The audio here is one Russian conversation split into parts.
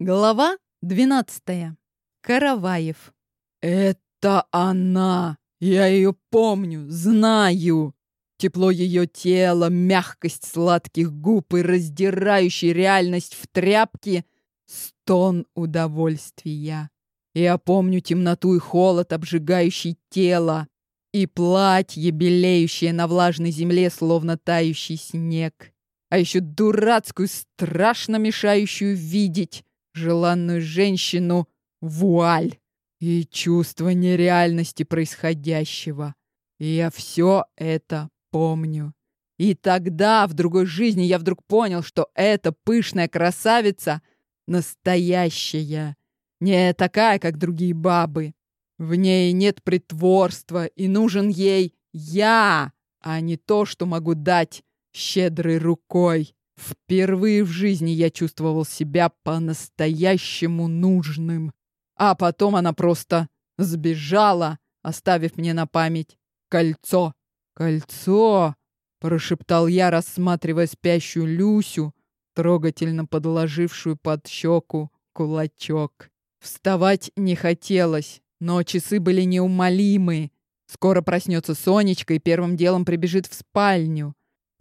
Глава 12. Караваев. Это она! Я ее помню, знаю! Тепло ее тела, мягкость сладких губ и раздирающий реальность в тряпке — стон удовольствия. Я помню темноту и холод, обжигающий тело, и платье, белеющее на влажной земле, словно тающий снег. А еще дурацкую, страшно мешающую видеть желанную женщину вуаль и чувство нереальности происходящего. И я все это помню. И тогда, в другой жизни, я вдруг понял, что эта пышная красавица настоящая, не такая, как другие бабы. В ней нет притворства, и нужен ей я, а не то, что могу дать щедрой рукой. Впервые в жизни я чувствовал себя по-настоящему нужным. А потом она просто сбежала, оставив мне на память кольцо. «Кольцо!» — прошептал я, рассматривая спящую Люсю, трогательно подложившую под щеку кулачок. Вставать не хотелось, но часы были неумолимы. Скоро проснется Сонечка и первым делом прибежит в спальню.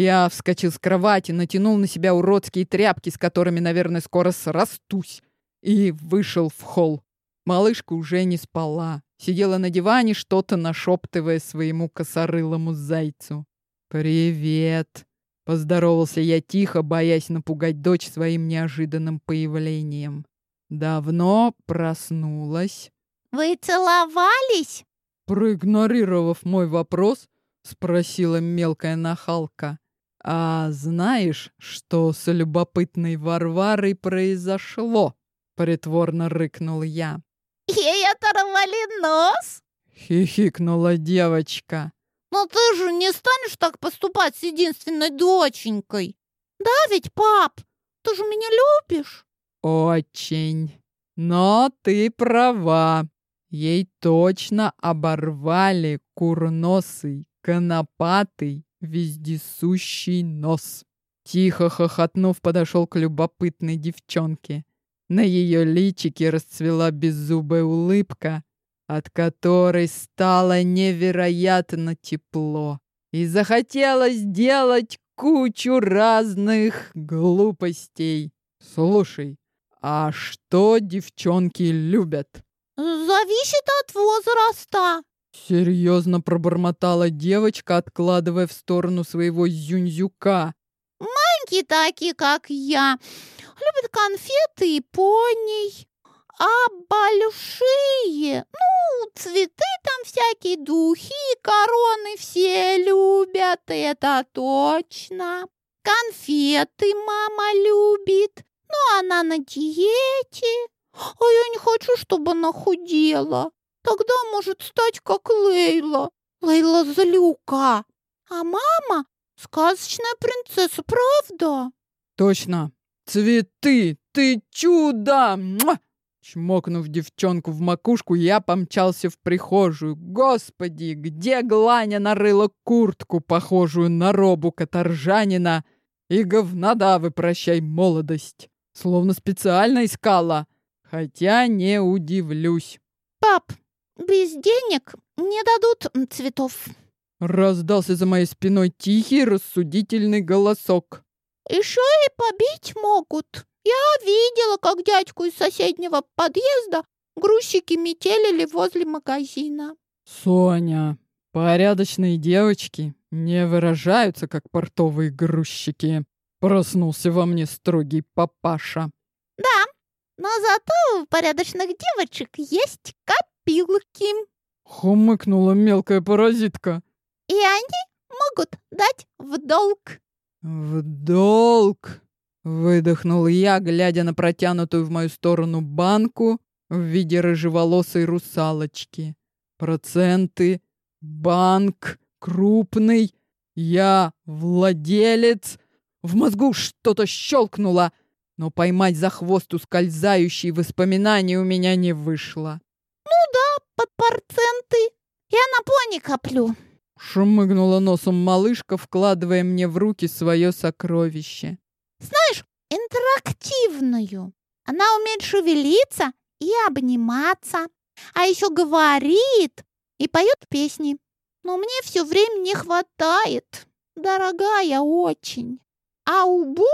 Я вскочил с кровати, натянул на себя уродские тряпки, с которыми, наверное, скоро срастусь, и вышел в холл. Малышка уже не спала. Сидела на диване, что-то нашептывая своему косорылому зайцу. «Привет!» — поздоровался я тихо, боясь напугать дочь своим неожиданным появлением. «Давно проснулась?» «Вы целовались?» Проигнорировав мой вопрос, спросила мелкая нахалка. «А знаешь, что с любопытной Варварой произошло?» — притворно рыкнул я. «Ей оторвали нос?» — хихикнула девочка. «Но ты же не станешь так поступать с единственной доченькой? Да ведь, пап? Ты же меня любишь?» «Очень. Но ты права. Ей точно оборвали курносый, конопатый, вездесущий нос. Тихо хохотнув, подошел к любопытной девчонке. На ее личике расцвела беззубая улыбка, от которой стало невероятно тепло. И захотелось сделать кучу разных глупостей. Слушай, а что девчонки любят? Зависит от возраста. Серьезно пробормотала девочка, откладывая в сторону своего зюнзюка. Маленькие такие, как я, любят конфеты и пони. А большие, ну, цветы там всякие, духи, короны все любят, это точно. Конфеты мама любит, но она на диете. А я не хочу, чтобы она худела. Тогда может стать как Лейла. Лейла злюка. А мама сказочная принцесса, правда? Точно. Цветы, ты чудо! Муа! Чмокнув девчонку в макушку, я помчался в прихожую. Господи, где Гланя нарыла куртку, похожую на робу каторжанина, и говнодавы, прощай, молодость. Словно специально искала. Хотя не удивлюсь. Пап, без денег не дадут цветов. Раздался за моей спиной тихий, рассудительный голосок. Еще и побить могут. Я видела, как дядьку из соседнего подъезда грузчики метелили возле магазина. Соня, порядочные девочки не выражаются, как портовые грузчики. Проснулся во мне строгий папаша. Да, но зато у порядочных девочек есть копилки. Хумыкнула мелкая паразитка. И они могут дать в долг. В долг? Выдохнул я, глядя на протянутую в мою сторону банку в виде рыжеволосой русалочки. Проценты, банк, крупный, я владелец. В мозгу что-то щелкнуло, но поймать за хвост ускользающие воспоминания у меня не вышло. Ну да, под проценты. Я на пони коплю. Шмыгнула носом малышка, вкладывая мне в руки свое сокровище. Знаешь, интерактивную. Она умеет шевелиться и обниматься, а еще говорит и поет песни. Но мне все время не хватает, дорогая очень. А Убу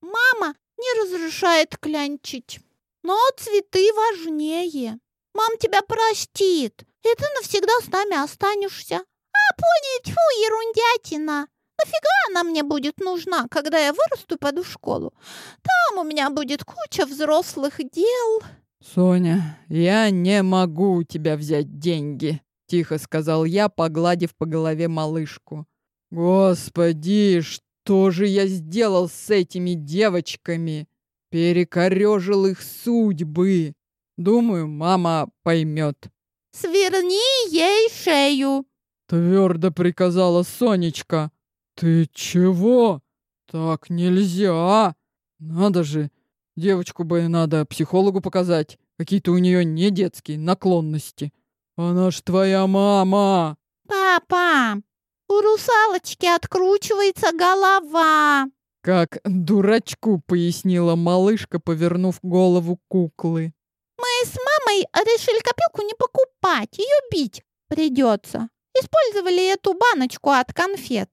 мама не разрешает клянчить. Но цветы важнее. Мам тебя простит, и ты навсегда с нами останешься. А пони, тьфу, ерундятина. Нафига она мне будет нужна, когда я вырасту и пойду в школу? Там у меня будет куча взрослых дел. Соня, я не могу у тебя взять деньги, тихо сказал я, погладив по голове малышку. Господи, что же я сделал с этими девочками? Перекорежил их судьбы. Думаю, мама поймет. Сверни ей шею, твердо приказала Сонечка. Ты чего? Так нельзя. Надо же, девочку бы надо психологу показать. Какие-то у нее не детские наклонности. Она ж твоя мама. Папа, у русалочки откручивается голова. Как дурачку пояснила малышка, повернув голову куклы. Мы с мамой решили копилку не покупать, ее бить придется. Использовали эту баночку от конфет.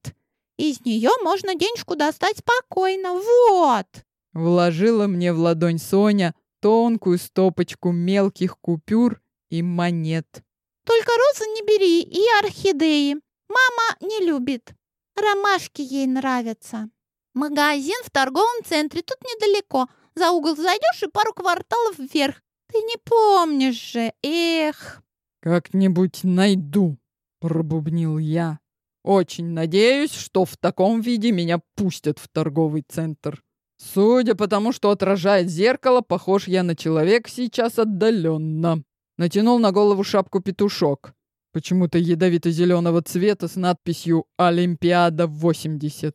Из нее можно денежку достать спокойно. Вот!» Вложила мне в ладонь Соня тонкую стопочку мелких купюр и монет. «Только розы не бери и орхидеи. Мама не любит. Ромашки ей нравятся. Магазин в торговом центре, тут недалеко. За угол зайдешь и пару кварталов вверх. Ты не помнишь же, эх!» «Как-нибудь найду», — пробубнил я. «Очень надеюсь, что в таком виде меня пустят в торговый центр. Судя по тому, что отражает зеркало, похож я на человека сейчас отдаленно». Натянул на голову шапку петушок, почему-то ядовито-зеленого цвета с надписью «Олимпиада-80».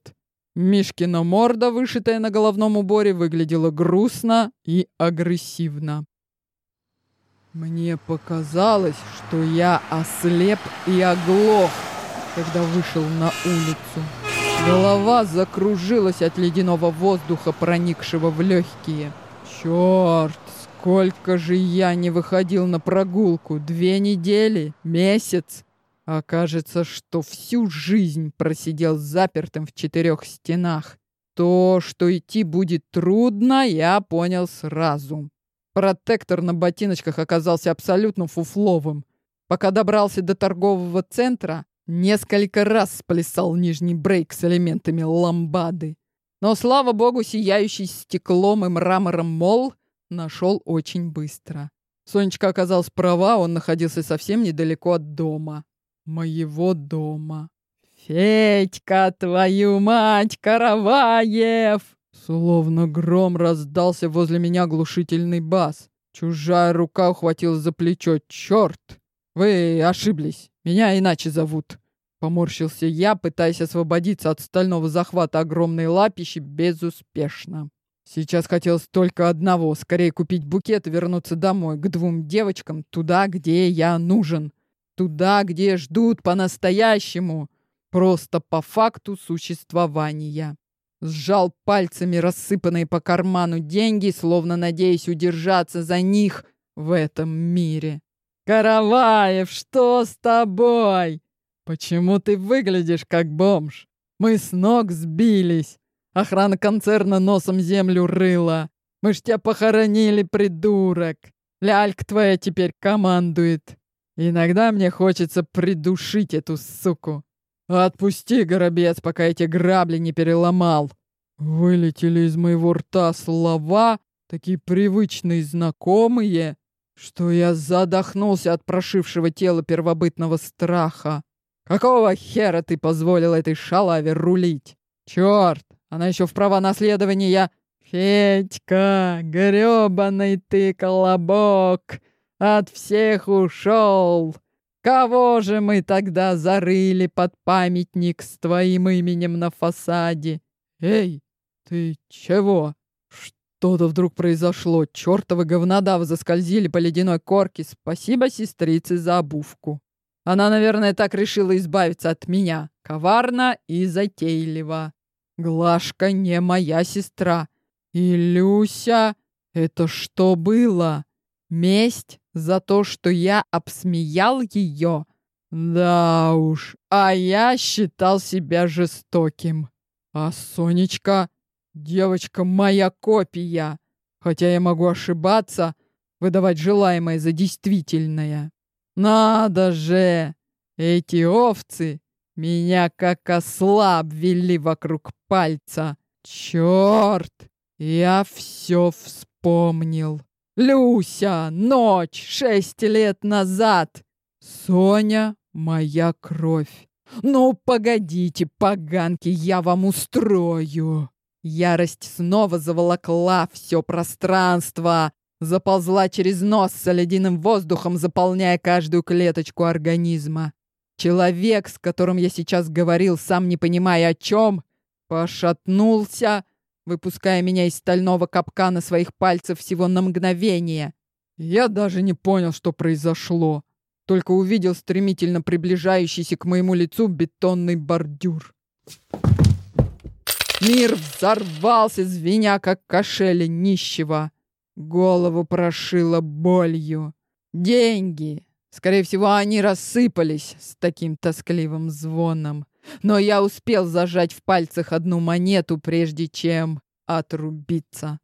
Мишкина морда, вышитая на головном уборе, выглядела грустно и агрессивно. Мне показалось, что я ослеп и оглох, когда вышел на улицу. Голова закружилась от ледяного воздуха, проникшего в легкие. Черт, сколько же я не выходил на прогулку! Две недели? Месяц? Окажется, что всю жизнь просидел запертым в четырех стенах. То, что идти будет трудно, я понял сразу. Протектор на ботиночках оказался абсолютно фуфловым. Пока добрался до торгового центра, несколько раз сплясал нижний брейк с элементами ламбады. Но, слава богу, сияющий стеклом и мрамором мол нашел очень быстро. Сонечка оказалась права, он находился совсем недалеко от дома. Моего дома. «Федька, твою мать, Караваев!» Словно гром раздался возле меня глушительный бас. Чужая рука ухватилась за плечо. «Черт! Вы ошиблись. Меня иначе зовут». Поморщился я, пытаясь освободиться от стального захвата огромной лапищи безуспешно. Сейчас хотелось только одного — скорее купить букет и вернуться домой, к двум девочкам, туда, где я нужен. Туда, где ждут по-настоящему. Просто по факту существования сжал пальцами рассыпанные по карману деньги, словно надеясь удержаться за них в этом мире. «Караваев, что с тобой? Почему ты выглядишь как бомж? Мы с ног сбились. Охрана концерна носом землю рыла. Мы ж тебя похоронили, придурок. Лялька твоя теперь командует. Иногда мне хочется придушить эту суку. «Отпусти, горобец, пока эти грабли не переломал!» Вылетели из моего рта слова, такие привычные знакомые, что я задохнулся от прошившего тела первобытного страха. «Какого хера ты позволил этой шалаве рулить? Черт, она еще в права наследования...» «Федька, гребаный ты колобок, от всех ушел!» Кого же мы тогда зарыли под памятник с твоим именем на фасаде? Эй, ты чего? Что-то вдруг произошло. Чёртовы говнодавы заскользили по ледяной корке. Спасибо сестрице за обувку. Она, наверное, так решила избавиться от меня. Коварно и затейливо. Глашка не моя сестра. И Люся... Это что было? Месть за то, что я обсмеял ее? Да уж, а я считал себя жестоким. А Сонечка, девочка моя копия. Хотя я могу ошибаться, выдавать желаемое за действительное. Надо же! Эти овцы меня как осла обвели вокруг пальца. Черт! Я все вспомнил. Люся, ночь, шесть лет назад. Соня, моя кровь. Ну, погодите, поганки, я вам устрою. Ярость снова заволокла все пространство, заползла через нос с ледяным воздухом, заполняя каждую клеточку организма. Человек, с которым я сейчас говорил, сам не понимая о чем, пошатнулся, выпуская меня из стального капкана своих пальцев всего на мгновение. Я даже не понял, что произошло, только увидел стремительно приближающийся к моему лицу бетонный бордюр. Мир взорвался, звеня, как кошель нищего. Голову прошило болью. Деньги. Скорее всего, они рассыпались с таким тоскливым звоном. Но я успел зажать в пальцах одну монету, прежде чем отрубиться.